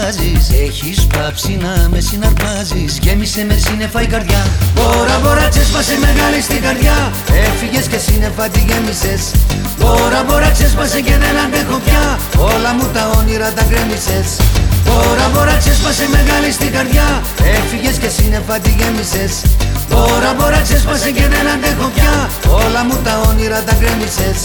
αλλάζεις Έχεις πάψει να με συναρπάζεις. Γέμισε με σύννεφα η καρδιά. Μπόρα μπόρα ξέσπασε μεγάλη στην καρδιά. Έφυγες και σύννεφα τη γέμισες. Μπόρα μπόρα ξέσπασε και δεν αντέχω πια. Όλα μου τα όνειρα τα γκρέμισες. Μπόρα μπόρα ξέσπασε μεγάλη στην καρδιά. Έφυγες και σύννεφα τη γέμισες. Μπόρα μπόρα ξέσπασε και δεν αντέχω πια. Όλα μου τα όνειρα τα γκρέμισες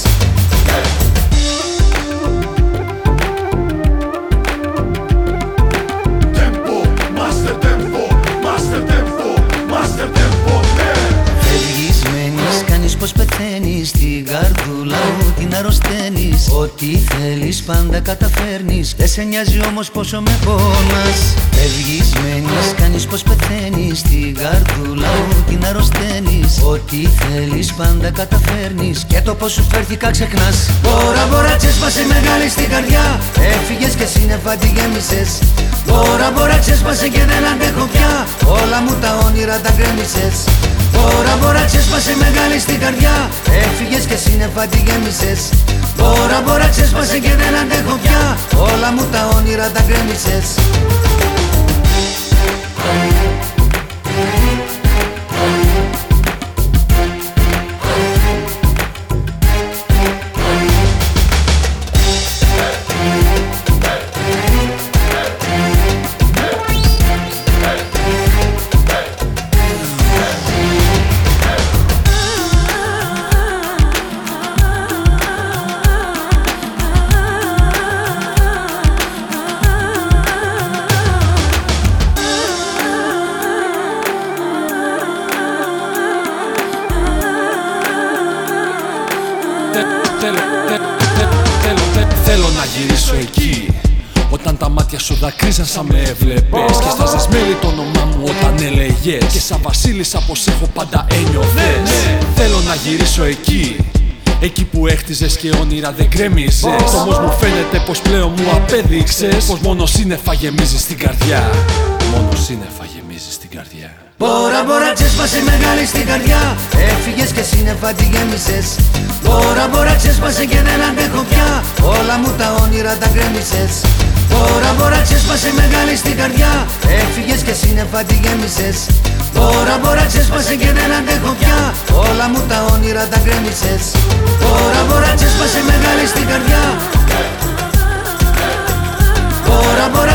αρρωσταίνεις Ό,τι θέλεις πάντα καταφέρνεις. Δεν σε νοιάζει όμως πόσο με πόνας Φεύγεις, μένεις, κάνεις πως πεθαίνεις. Την καρδούλα μου την αρρωσταίνεις Ό,τι θέλεις πάντα καταφέρνεις. Και το πως σου φέρθηκα ξεχνάς. Μπόρα μπόρα ξέσπασε μεγάλη στην καρδιά. Έφυγες και σύννεφα τη γέμισες. Μπόρα μπόρα ξέσπασε και δεν αντέχω πια. Όλα μου τα όνειρα τα γκρέμισες Μπόρα μπόρα ξέσπασε μεγάλη στην καρδιά. Έφυγες και σύννεφα τη γέμισες. Μπόρα μπόρα ξέσπασε και δεν αντέχω πια. Όλα μου τα όνειρα τα γκρέμισες γυρίσω εκεί. Όταν τα μάτια σου δακρύζαν σαν με έβλεπες. Και στάζες μέλη το όνομά μου όταν έλεγες. Και σαν βασίλισσα πως έχω πάντα ένιωθες. Θέλω να γυρίσω εκεί. Εκεί που έχτιζες και όνειρα δεν κρέμιζες Όμως μου φαίνεται πως πλέον μου απέδειξες. Πως μόνο σύννεφα γεμίζει στην καρδιά. Μόνο σύννεφα γεμίζει στην καρδιά. Μπόρα μπόρα ξέσπασε μεγάλη στην καρδιά. Έφυγες και σύννεφα τη γέμισες Τώρα μπορά ξέσπασε και δεν αντέχω πια. Όλα μου τα όνειρα τα κρέμισες Τώρα μπορά ξέσπασε μεγάλη στην καρδιά. Έφυγες και σύννεφα τη γέμισες. Τώρα μπορά ξέσπασε και δεν αντέχω πια. Όλα μου τα όνειρα τα κρέμισες Τώρα μπορά ξέσπασε μεγάλη στην καρδιά. Τώρα μπορά